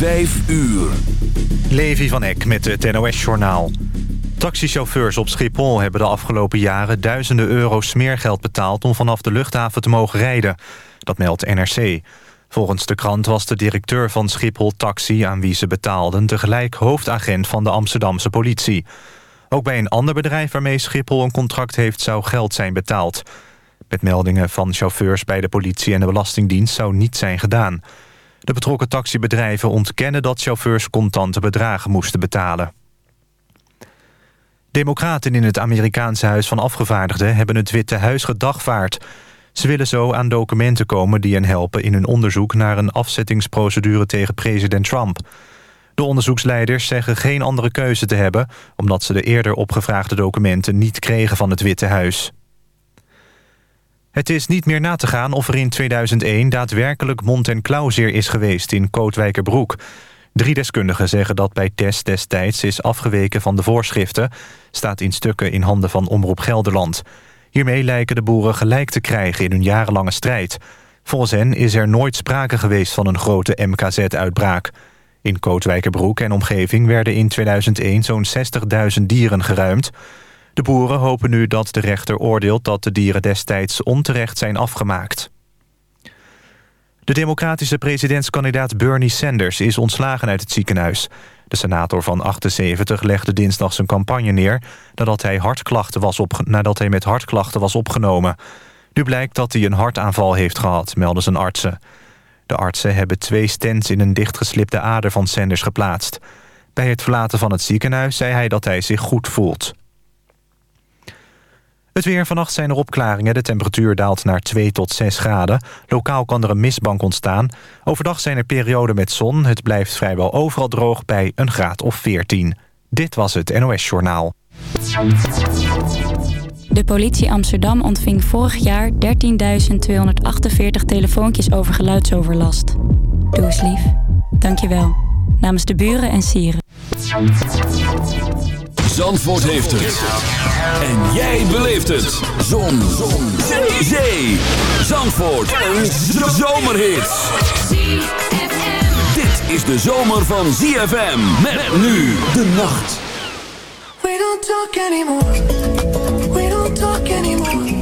Vijf uur. Levi van Eck met het NOS-journaal. Taxichauffeurs op Schiphol hebben de afgelopen jaren duizenden euro's smeergeld betaald... om vanaf de luchthaven te mogen rijden. Dat meldt NRC. Volgens de krant was de directeur van Schiphol Taxi... aan wie ze betaalden tegelijk hoofdagent van de Amsterdamse politie. Ook bij een ander bedrijf waarmee Schiphol een contract heeft... zou geld zijn betaald. Met meldingen van chauffeurs bij de politie en de Belastingdienst... zou niet zijn gedaan... De betrokken taxibedrijven ontkennen dat chauffeurs contante bedragen moesten betalen. Democraten in het Amerikaanse Huis van Afgevaardigden hebben het Witte Huis gedagvaard. Ze willen zo aan documenten komen die hen helpen in hun onderzoek naar een afzettingsprocedure tegen president Trump. De onderzoeksleiders zeggen geen andere keuze te hebben... omdat ze de eerder opgevraagde documenten niet kregen van het Witte Huis. Het is niet meer na te gaan of er in 2001 daadwerkelijk mond- en klauwzeer is geweest in Kootwijkerbroek. Drie deskundigen zeggen dat bij test destijds is afgeweken van de voorschriften... staat in stukken in handen van Omroep Gelderland. Hiermee lijken de boeren gelijk te krijgen in hun jarenlange strijd. Volgens hen is er nooit sprake geweest van een grote MKZ-uitbraak. In Kootwijkerbroek en omgeving werden in 2001 zo'n 60.000 dieren geruimd... De boeren hopen nu dat de rechter oordeelt dat de dieren destijds onterecht zijn afgemaakt. De democratische presidentskandidaat Bernie Sanders is ontslagen uit het ziekenhuis. De senator van 78 legde dinsdag zijn campagne neer... nadat hij, hartklachten was nadat hij met hartklachten was opgenomen. Nu blijkt dat hij een hartaanval heeft gehad, melden zijn artsen. De artsen hebben twee stents in een dichtgeslipte ader van Sanders geplaatst. Bij het verlaten van het ziekenhuis zei hij dat hij zich goed voelt. Het weer vannacht zijn er opklaringen. De temperatuur daalt naar 2 tot 6 graden. Lokaal kan er een mistbank ontstaan. Overdag zijn er perioden met zon. Het blijft vrijwel overal droog bij een graad of 14. Dit was het NOS Journaal. De politie Amsterdam ontving vorig jaar 13.248 telefoontjes over geluidsoverlast. Doe eens lief. Dank je wel. Namens de buren en sieren. Zandvoort heeft het. En jij beleeft het. Zon. Zon. Zee. Zee. Zandvoort. Een zomerhit. Dit is de zomer van ZFM. Met nu de nacht. We don't talk anymore. We don't talk anymore.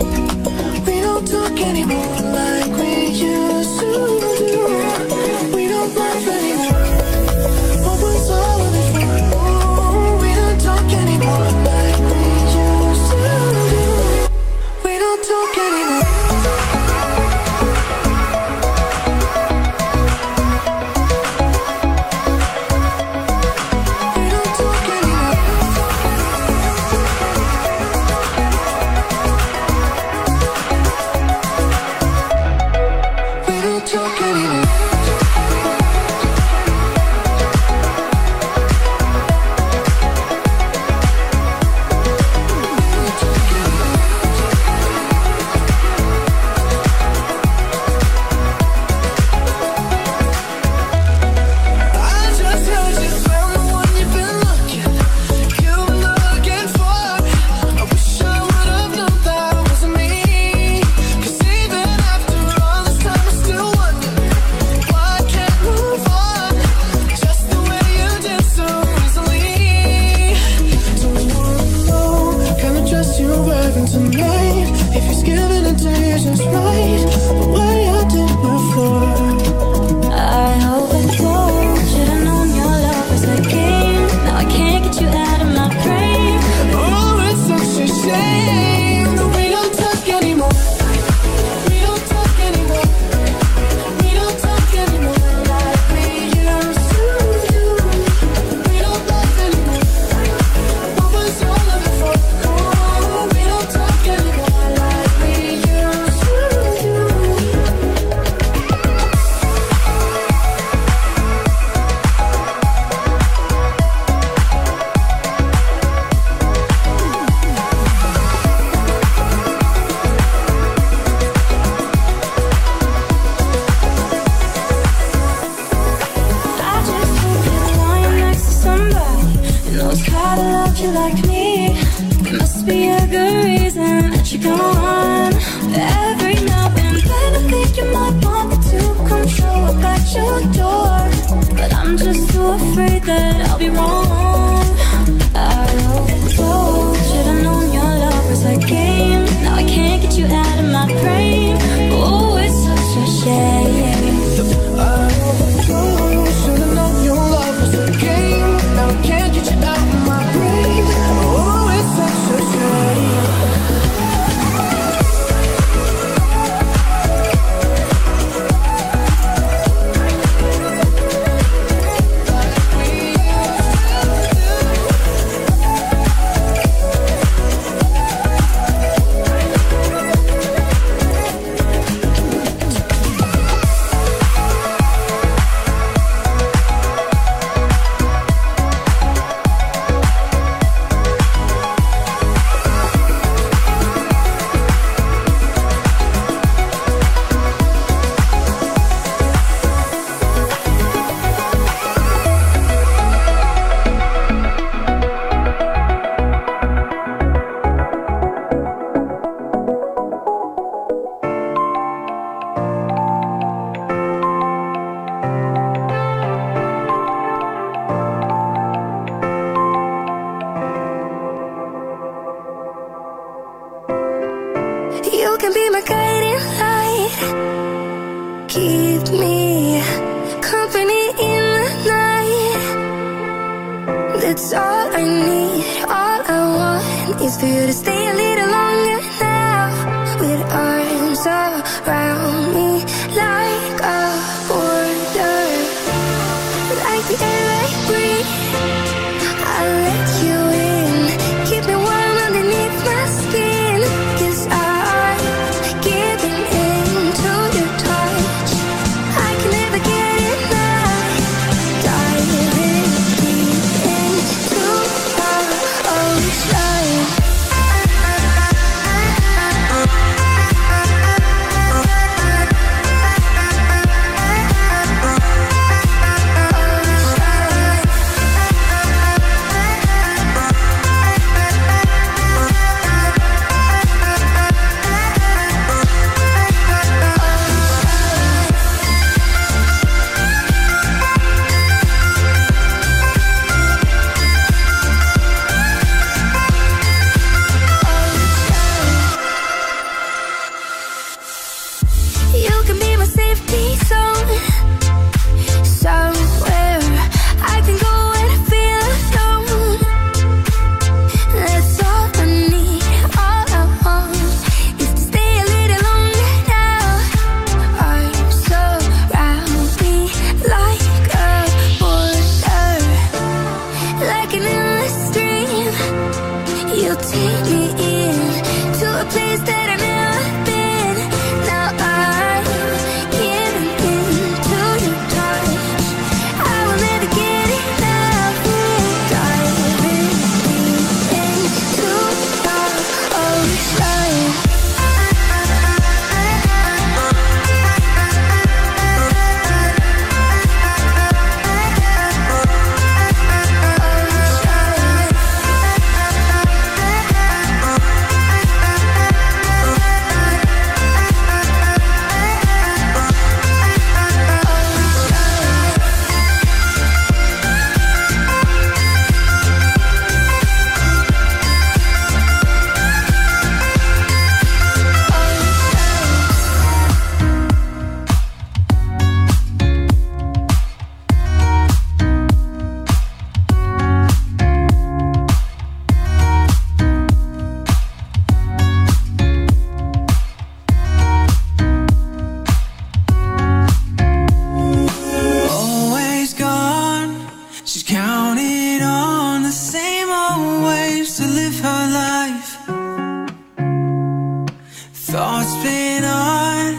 Thoughts spin on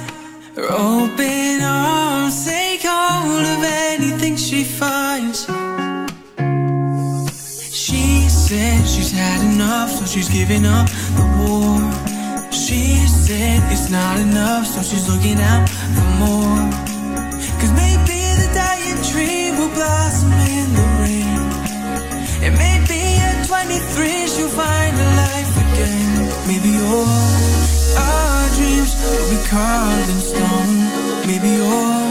her open arms, take hold of anything she finds. She said she's had enough, so she's giving up the war. She said it's not enough, so she's looking out for more. Cause maybe the dying tree will blossom in the rain. And maybe at 23 she'll find a life again. Maybe you we carved in stone. Maybe all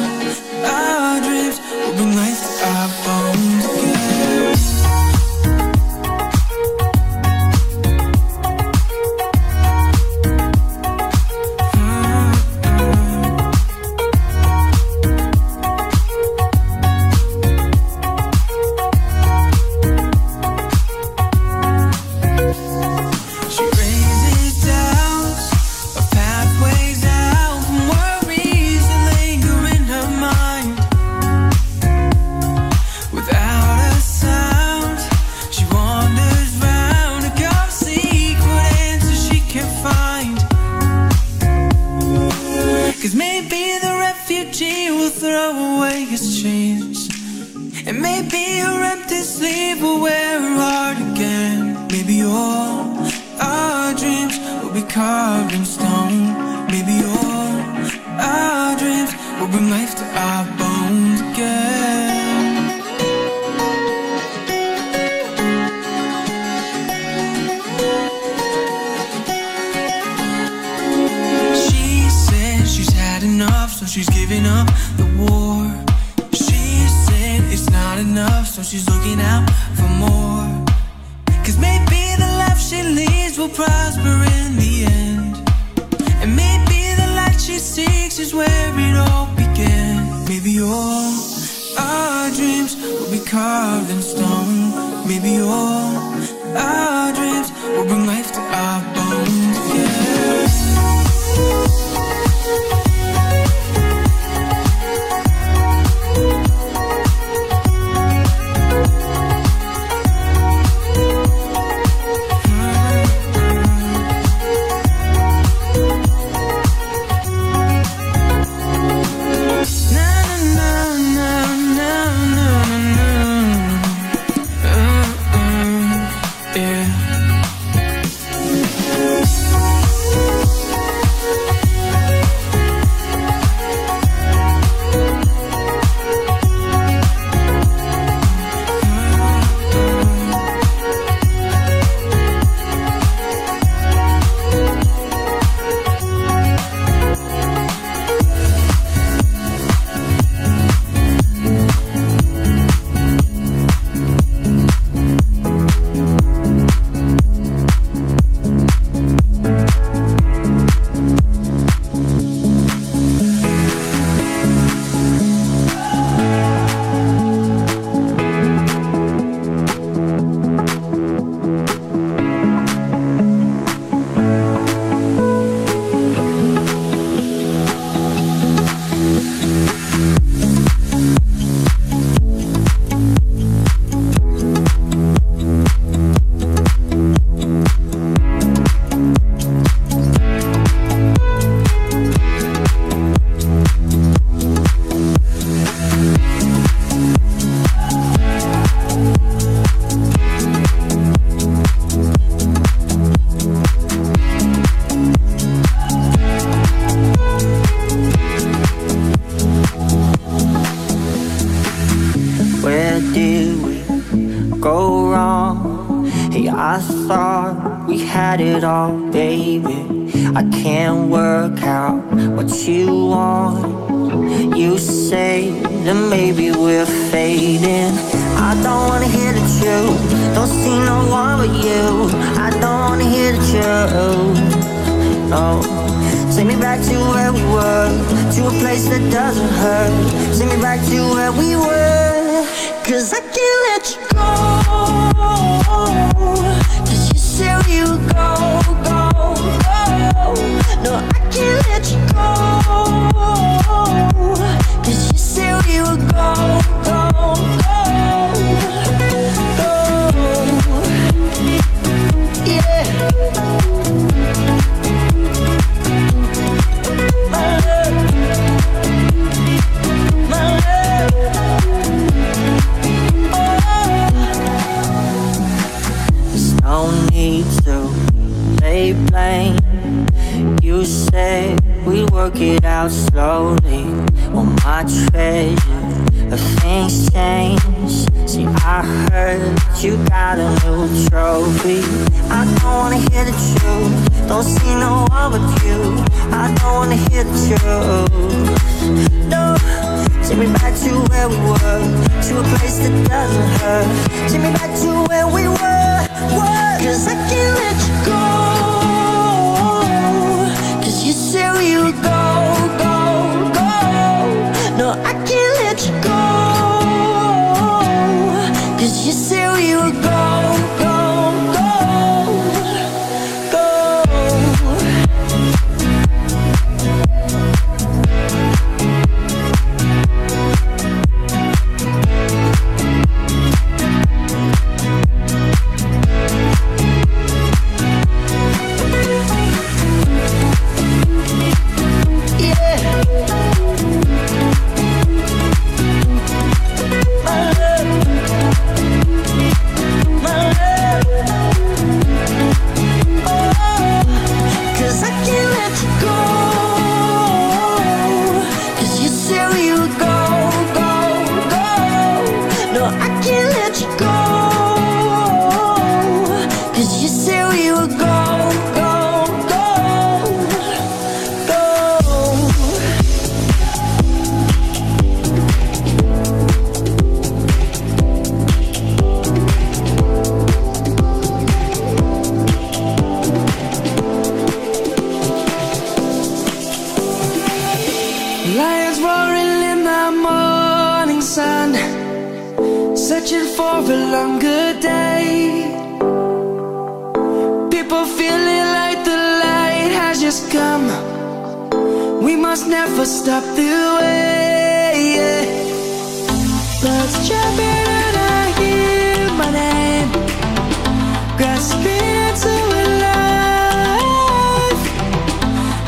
enough, so she's looking out for more. Cause maybe the life she leads will prosper in the end. And maybe the light she seeks is where it all began. Maybe all our dreams will be carved in stone. Maybe all our dreams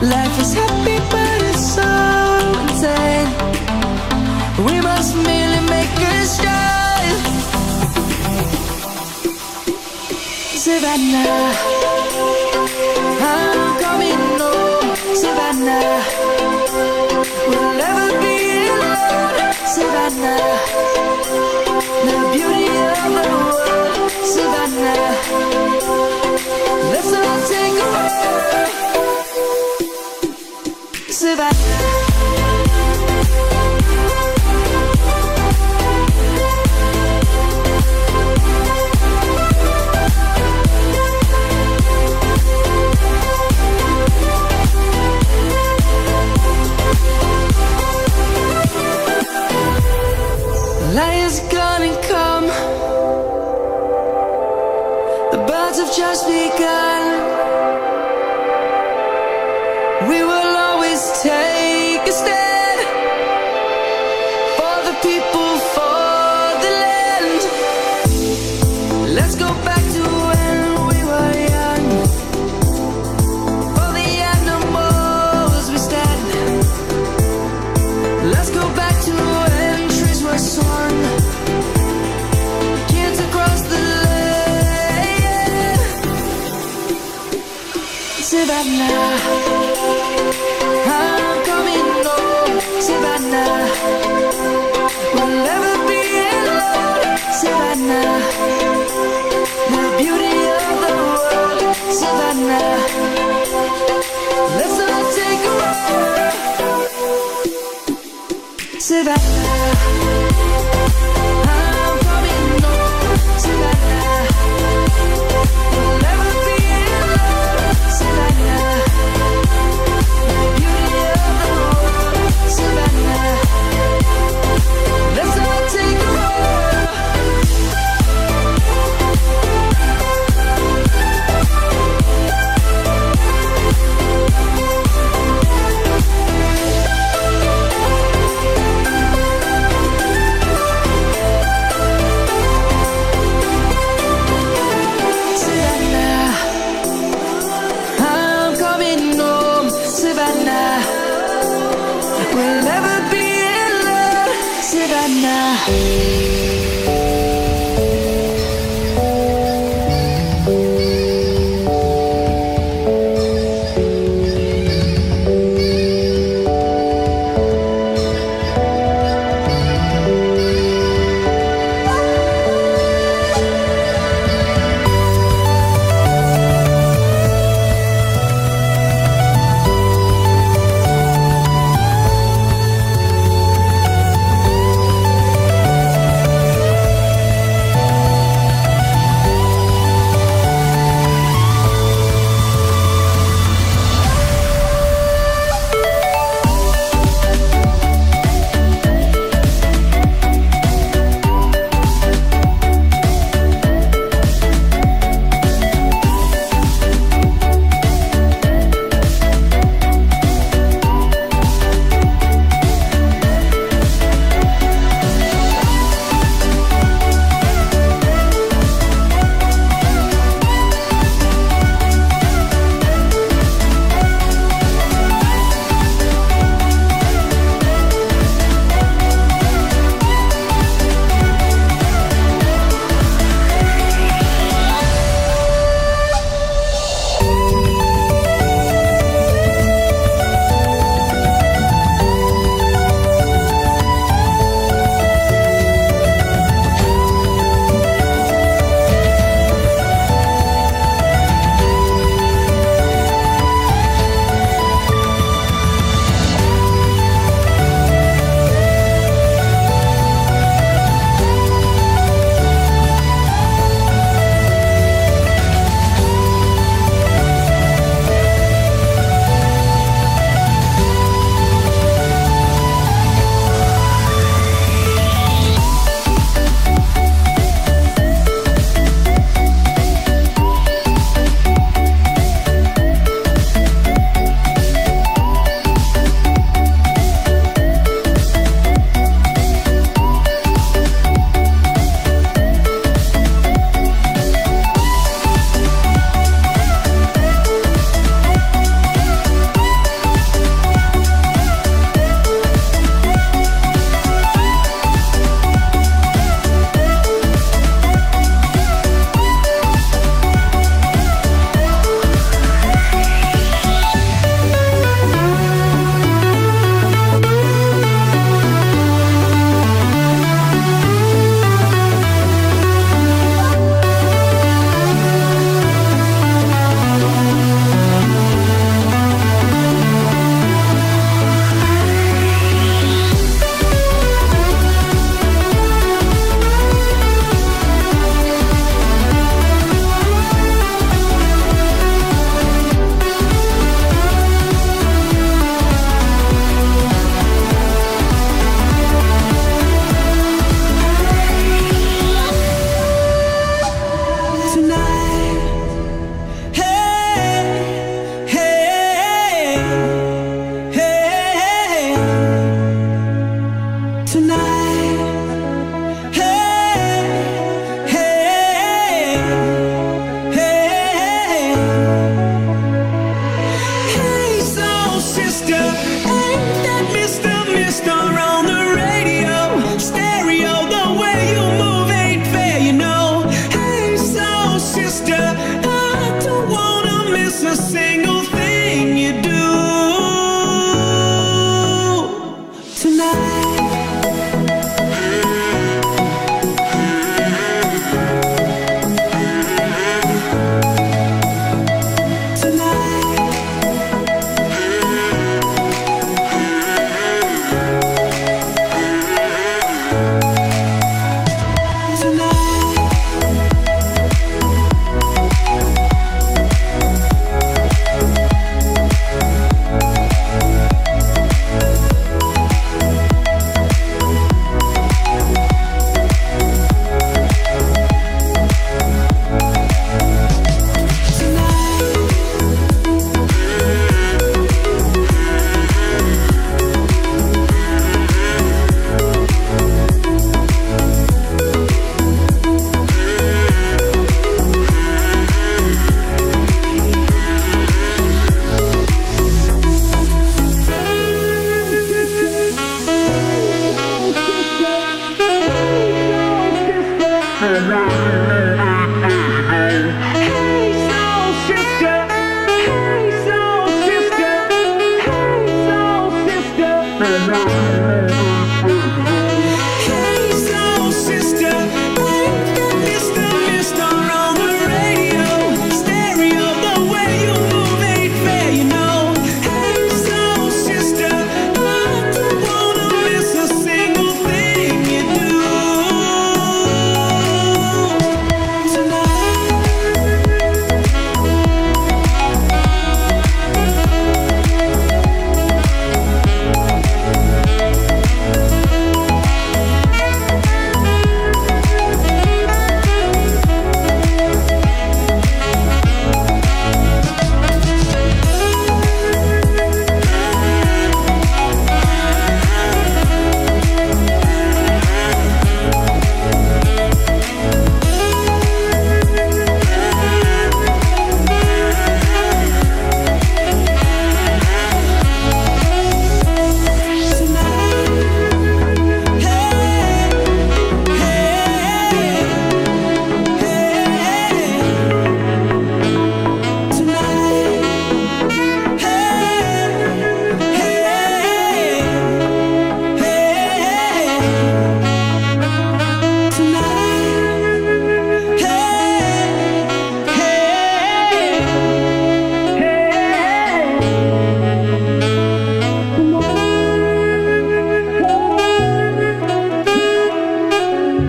Life is happy, but it's so insane. We must merely make a start. Savannah. back now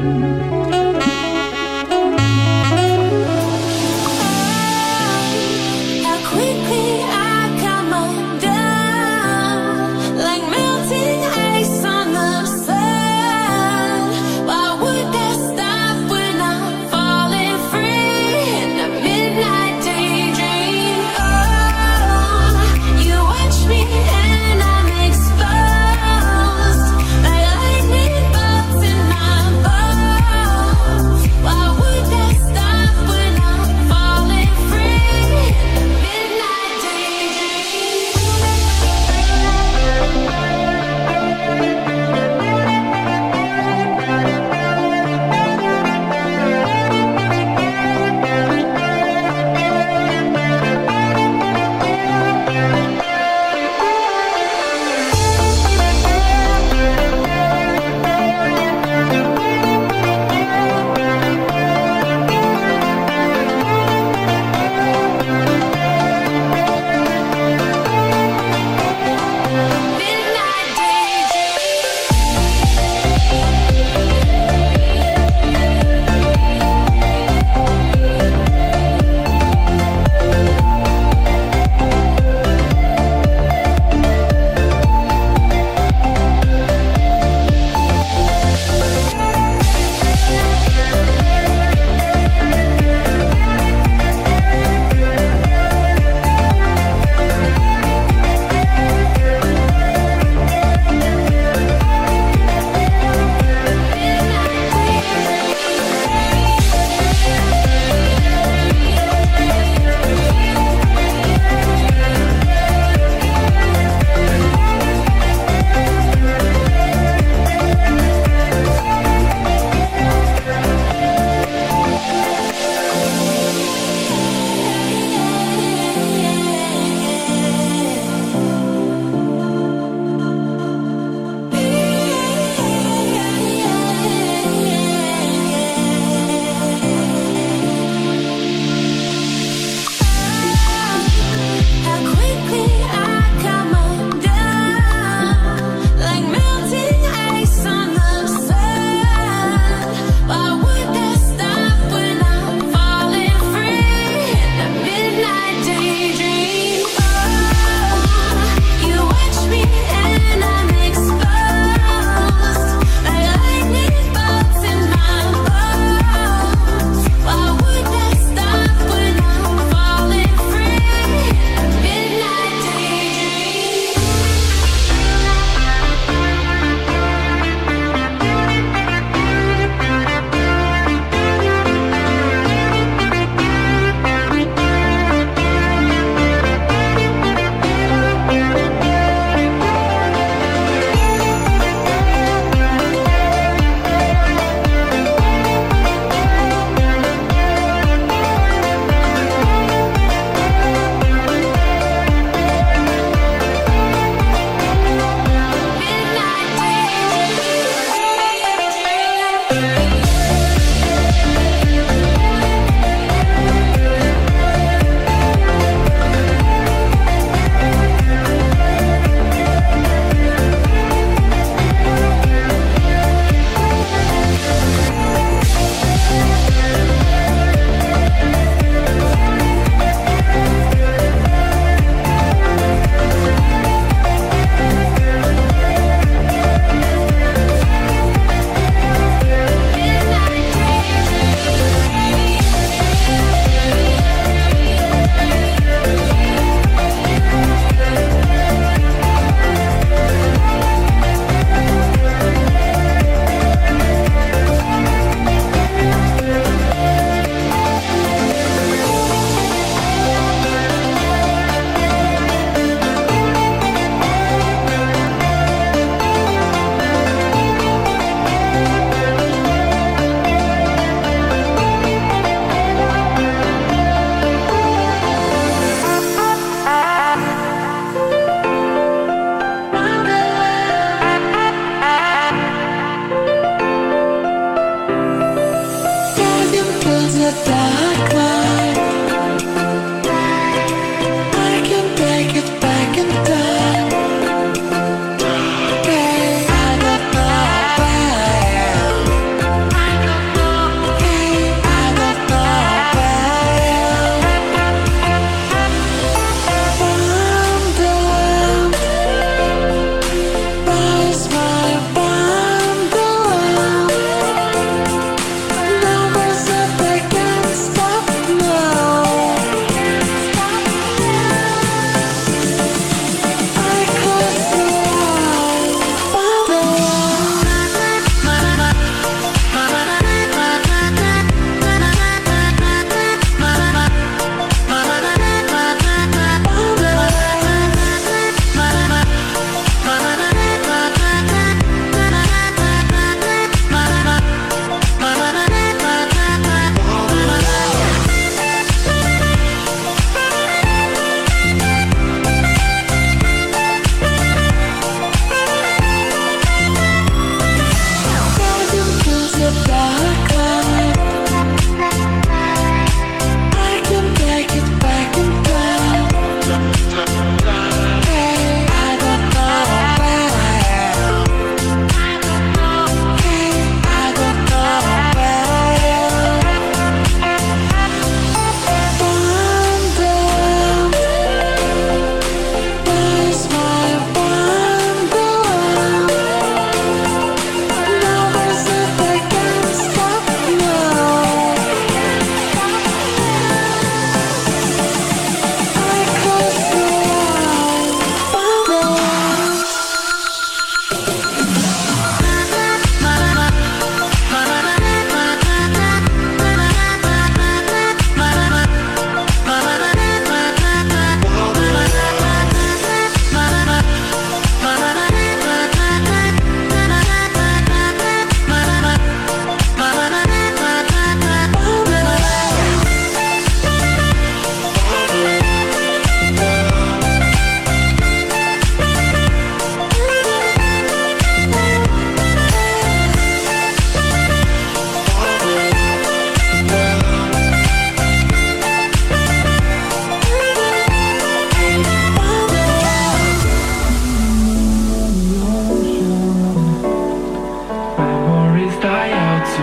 you.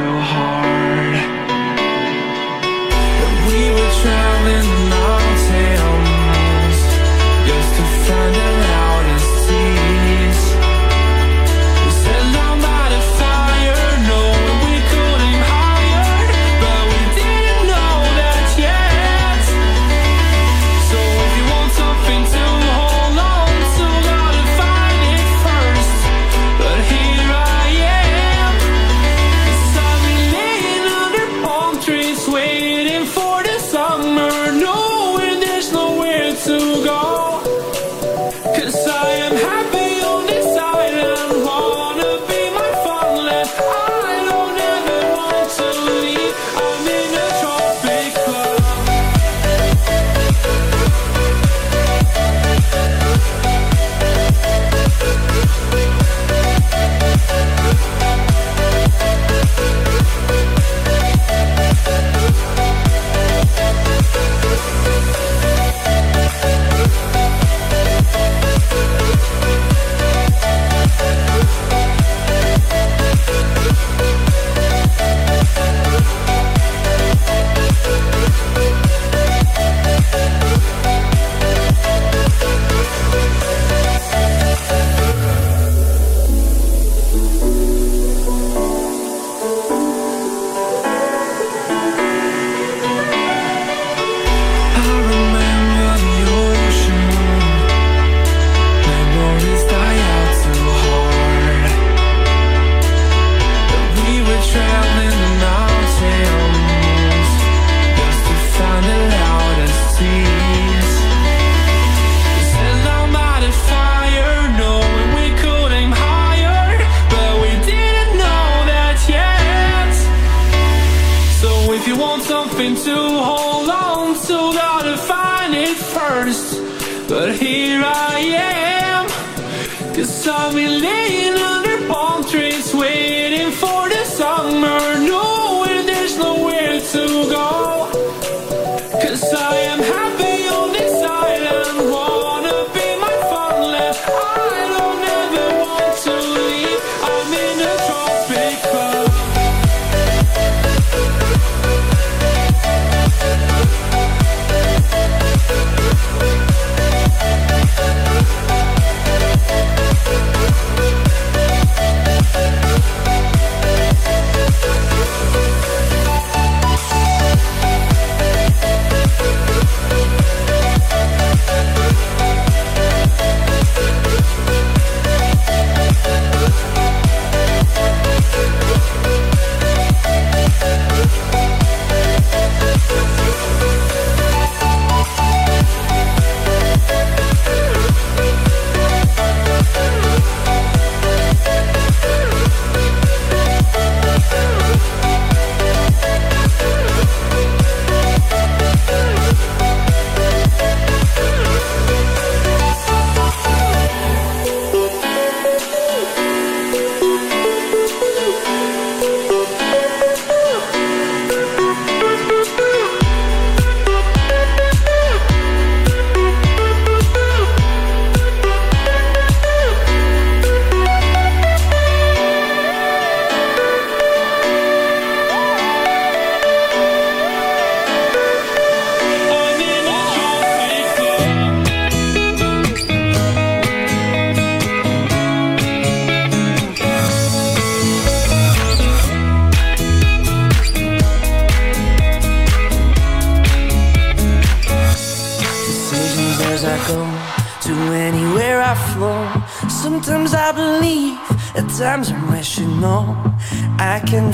就好。here I am. Just saw me live.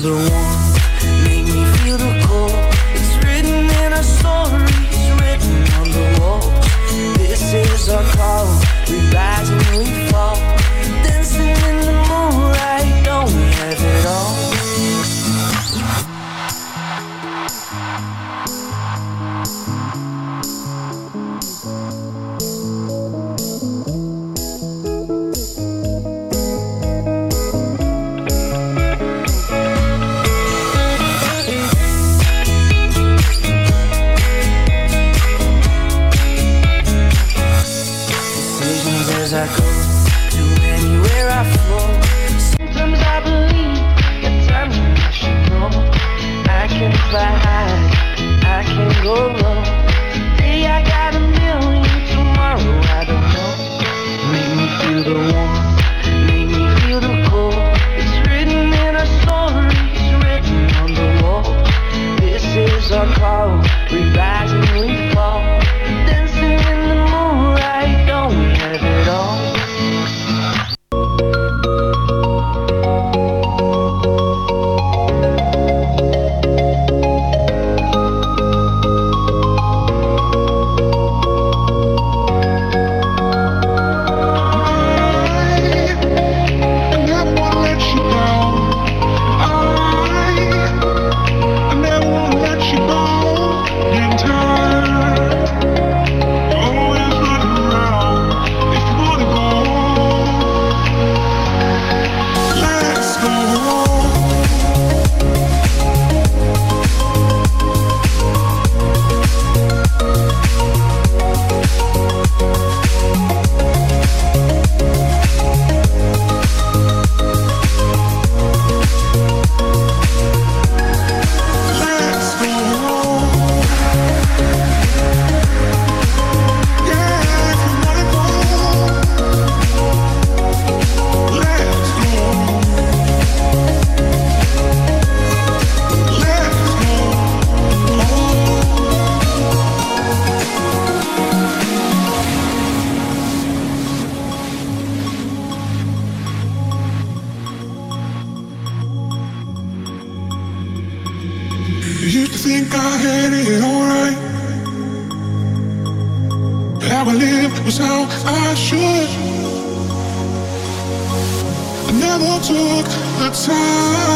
the one should. I never took the time.